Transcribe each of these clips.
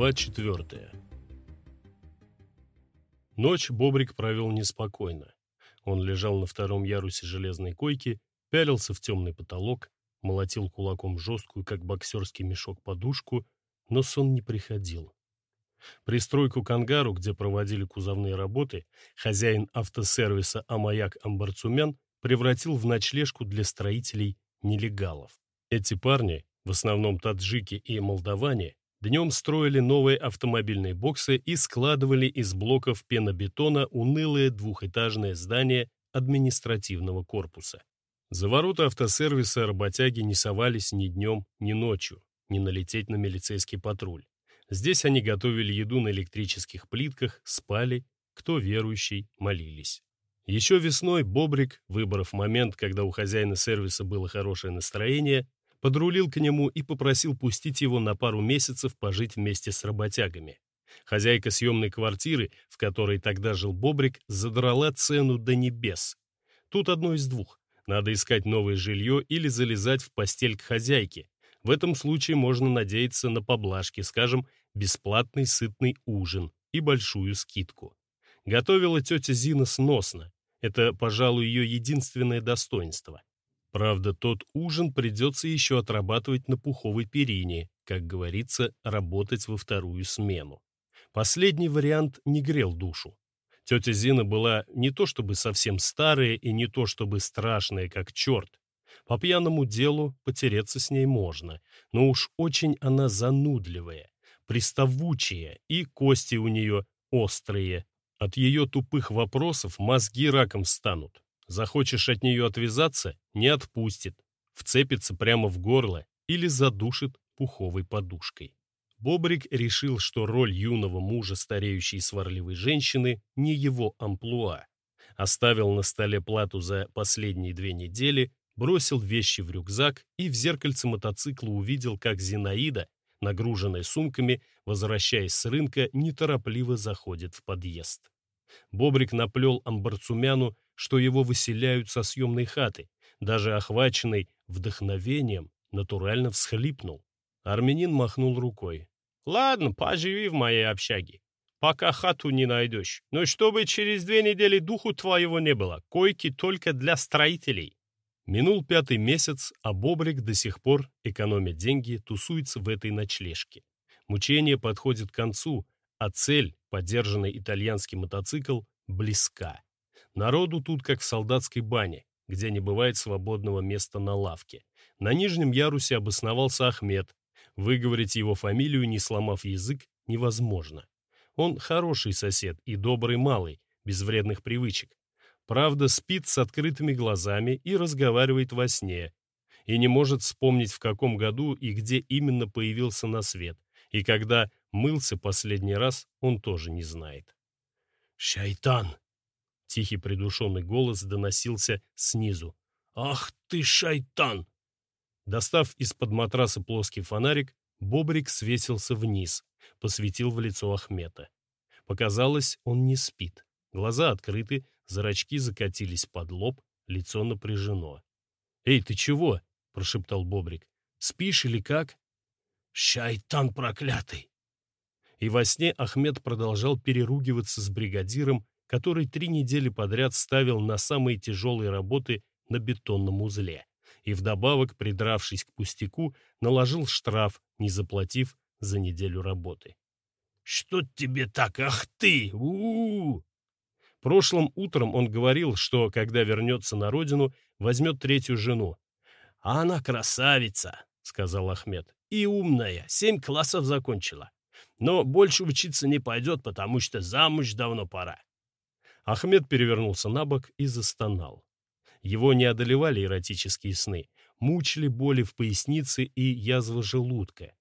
Глава четвертая. Ночь Бобрик провел неспокойно. Он лежал на втором ярусе железной койки, пялился в темный потолок, молотил кулаком жесткую, как боксерский мешок, подушку, но сон не приходил. Пристройку к ангару, где проводили кузовные работы, хозяин автосервиса Амаяк Амбарцумян превратил в ночлежку для строителей-нелегалов. Эти парни, в основном таджики и молдаване, днем строили новые автомобильные боксы и складывали из блоков пенобетона унылые двухэтажные здания административного корпуса. За ворота автосервиса работяги не совались ни днем, ни ночью, не налететь на милицейский патруль. Здесь они готовили еду на электрических плитках, спали, кто верующий, молились. Еще весной Бобрик, выбрав момент, когда у хозяина сервиса было хорошее настроение, подрулил к нему и попросил пустить его на пару месяцев пожить вместе с работягами. Хозяйка съемной квартиры, в которой тогда жил Бобрик, задрала цену до небес. Тут одно из двух. Надо искать новое жилье или залезать в постель к хозяйке. В этом случае можно надеяться на поблажки, скажем, бесплатный сытный ужин и большую скидку. Готовила тетя Зина сносно. Это, пожалуй, ее единственное достоинство. Правда, тот ужин придется еще отрабатывать на пуховой перине, как говорится, работать во вторую смену. Последний вариант не грел душу. Тетя Зина была не то чтобы совсем старая и не то чтобы страшная, как черт. По пьяному делу потереться с ней можно, но уж очень она занудливая, приставучая, и кости у нее острые. От ее тупых вопросов мозги раком станут. Захочешь от нее отвязаться — не отпустит, вцепится прямо в горло или задушит пуховой подушкой. Бобрик решил, что роль юного мужа стареющей сварливой женщины не его амплуа. Оставил на столе плату за последние две недели, бросил вещи в рюкзак и в зеркальце мотоцикла увидел, как Зинаида, нагруженная сумками, возвращаясь с рынка, неторопливо заходит в подъезд. Бобрик наплел Амбарцумяну, что его выселяют со съемной хаты, даже охваченный вдохновением, натурально всхлипнул. Армянин махнул рукой. «Ладно, поживи в моей общаге, пока хату не найдешь. Но чтобы через две недели духу твоего не было, койки только для строителей». Минул пятый месяц, а Бобрик до сих пор, экономя деньги, тусуется в этой ночлежке. Мучение подходит к концу, а цель, подержанный итальянский мотоцикл, близка. Народу тут как в солдатской бане, где не бывает свободного места на лавке. На нижнем ярусе обосновался Ахмед. Выговорить его фамилию, не сломав язык, невозможно. Он хороший сосед и добрый малый, без вредных привычек. Правда, спит с открытыми глазами и разговаривает во сне. И не может вспомнить, в каком году и где именно появился на свет. И когда мылся последний раз, он тоже не знает. «Шайтан!» Тихий придушенный голос доносился снизу. «Ах ты, шайтан!» Достав из-под матраса плоский фонарик, Бобрик свесился вниз, посветил в лицо Ахмета. Показалось, он не спит. Глаза открыты, зрачки закатились под лоб, лицо напряжено. «Эй, ты чего?» — прошептал Бобрик. «Спишь или как?» «Шайтан проклятый!» И во сне Ахмед продолжал переругиваться с бригадиром, который три недели подряд ставил на самые тяжелые работы на бетонном узле и вдобавок, придравшись к пустяку, наложил штраф, не заплатив за неделю работы. «Что тебе так? Ах ты! у, -у, -у Прошлым утром он говорил, что, когда вернется на родину, возьмет третью жену. «А она красавица», — сказал Ахмед, — «и умная, семь классов закончила. Но больше учиться не пойдет, потому что замуж давно пора. Ахмед перевернулся на бок и застонал. Его не одолевали эротические сны, мучили боли в пояснице и язва желудка.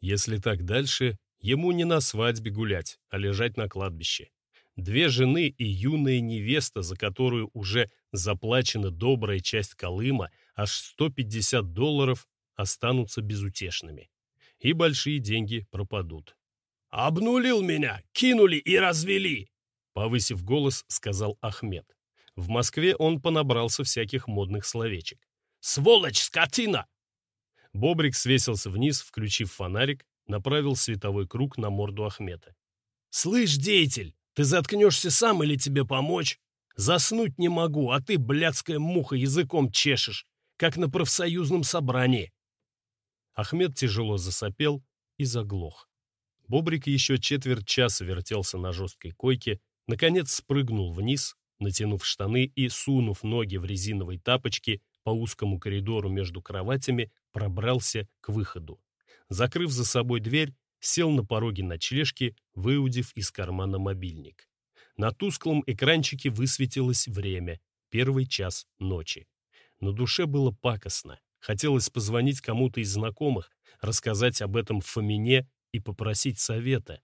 Если так дальше, ему не на свадьбе гулять, а лежать на кладбище. Две жены и юная невеста, за которую уже заплачена добрая часть Колыма, аж 150 долларов, останутся безутешными. И большие деньги пропадут. «Обнулил меня, кинули и развели!» Повысив голос, сказал Ахмед. В Москве он понабрался всяких модных словечек. «Сволочь, скотина!» Бобрик свесился вниз, включив фонарик, направил световой круг на морду Ахмета. «Слышь, деятель, ты заткнешься сам или тебе помочь? Заснуть не могу, а ты, блядская муха, языком чешешь, как на профсоюзном собрании». Ахмед тяжело засопел и заглох. Бобрик еще четверть часа вертелся на жесткой койке, наконец спрыгнул вниз, натянув штаны и, сунув ноги в резиновые тапочки, по узкому коридору между кроватями пробрался к выходу. Закрыв за собой дверь, сел на пороге ночлежки, выудив из кармана мобильник. На тусклом экранчике высветилось время, первый час ночи. На душе было пакостно. Хотелось позвонить кому-то из знакомых, рассказать об этом Фомине и попросить совета.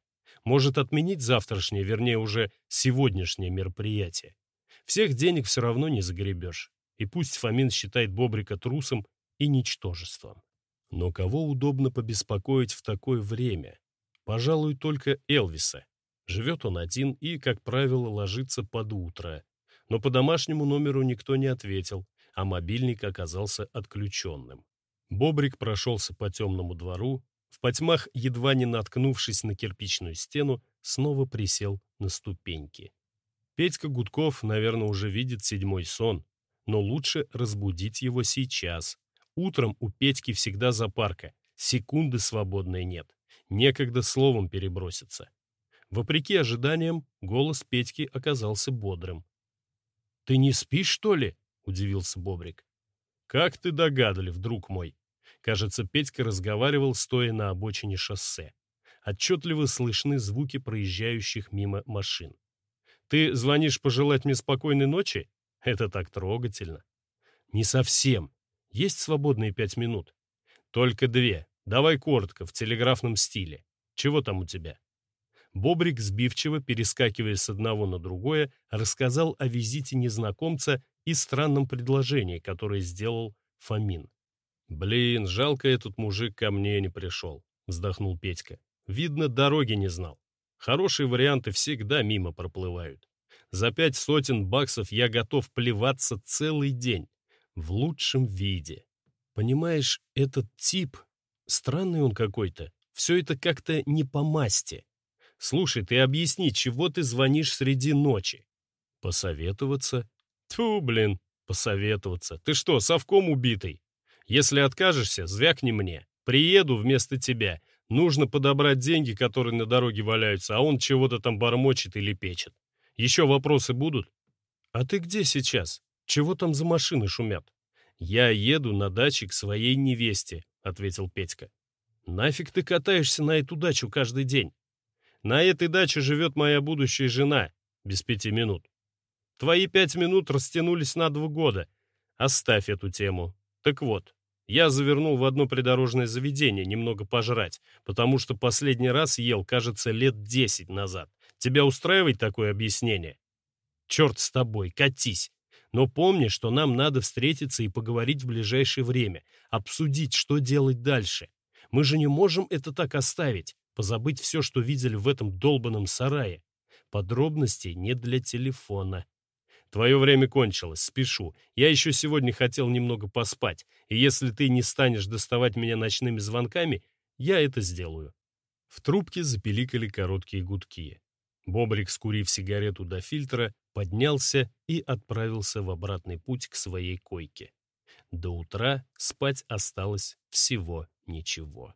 Может отменить завтрашнее, вернее уже сегодняшнее мероприятие. Всех денег все равно не загребешь. И пусть Фомин считает Бобрика трусом и ничтожеством. Но кого удобно побеспокоить в такое время? Пожалуй, только Элвиса. Живет он один и, как правило, ложится под утро. Но по домашнему номеру никто не ответил, а мобильник оказался отключенным. Бобрик прошелся по темному двору, в потьмах, едва не наткнувшись на кирпичную стену, снова присел на ступеньки. Петька Гудков, наверное, уже видит седьмой сон, но лучше разбудить его сейчас. Утром у Петьки всегда запарка, секунды свободной нет, некогда словом переброситься. Вопреки ожиданиям, голос Петьки оказался бодрым. «Ты не спишь, что ли?» — удивился Бобрик. «Как ты догадлив, друг мой!» Кажется, Петька разговаривал, стоя на обочине шоссе. Отчетливо слышны звуки проезжающих мимо машин. «Ты звонишь пожелать мне спокойной ночи?» Это так трогательно. Не совсем. Есть свободные пять минут. Только две. Давай коротко, в телеграфном стиле. Чего там у тебя? Бобрик, сбивчиво, перескакивая с одного на другое, рассказал о визите незнакомца и странном предложении, которое сделал Фомин. «Блин, жалко этот мужик ко мне не пришел», — вздохнул Петька. «Видно, дороги не знал. Хорошие варианты всегда мимо проплывают. За пять сотен баксов я готов плеваться целый день. В лучшем виде. Понимаешь, этот тип, странный он какой-то. Все это как-то не по масти. Слушай, ты объясни, чего ты звонишь среди ночи? Посоветоваться? Тьфу, блин, посоветоваться. Ты что, совком убитый? Если откажешься, звякни мне. Приеду вместо тебя. Нужно подобрать деньги, которые на дороге валяются, а он чего-то там бормочет или печет. Еще вопросы будут? А ты где сейчас? Чего там за машины шумят? Я еду на даче к своей невесте, ответил Петька. Нафиг ты катаешься на эту дачу каждый день? На этой даче живет моя будущая жена, без пяти минут. Твои пять минут растянулись на два года. Оставь эту тему. Так вот, я завернул в одно придорожное заведение немного пожрать, потому что последний раз ел, кажется, лет десять назад. Тебя устраивает такое объяснение? Черт с тобой, катись. Но помни, что нам надо встретиться и поговорить в ближайшее время, обсудить, что делать дальше. Мы же не можем это так оставить, позабыть все, что видели в этом долбанном сарае. Подробности не для телефона. Твое время кончилось, спешу. Я еще сегодня хотел немного поспать, и если ты не станешь доставать меня ночными звонками, я это сделаю. В трубке запеликали короткие гудки. Бобрик, скурив сигарету до фильтра, поднялся и отправился в обратный путь к своей койке. До утра спать осталось всего ничего.